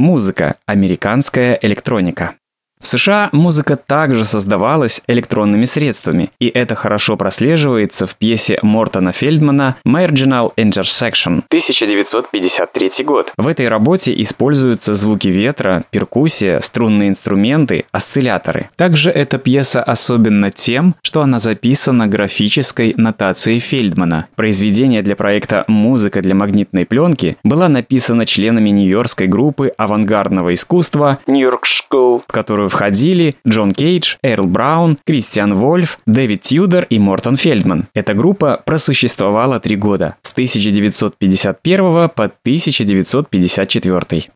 Музыка. Американская электроника. В США музыка также создавалась электронными средствами, и это хорошо прослеживается в пьесе Мортона Фельдмана «Marginal Intersection» 1953 год. В этой работе используются звуки ветра, перкуссия, струнные инструменты, осцилляторы. Также эта пьеса особенна тем, что она записана графической нотацией Фельдмана. Произведение для проекта «Музыка для магнитной пленки» была написана членами нью-йоркской группы авангардного искусства York School, в которую которую входили Джон Кейдж, Эрл Браун, Кристиан Вольф, Дэвид Тьюдор и Мортон Фельдман. Эта группа просуществовала три года, с 1951 по 1954.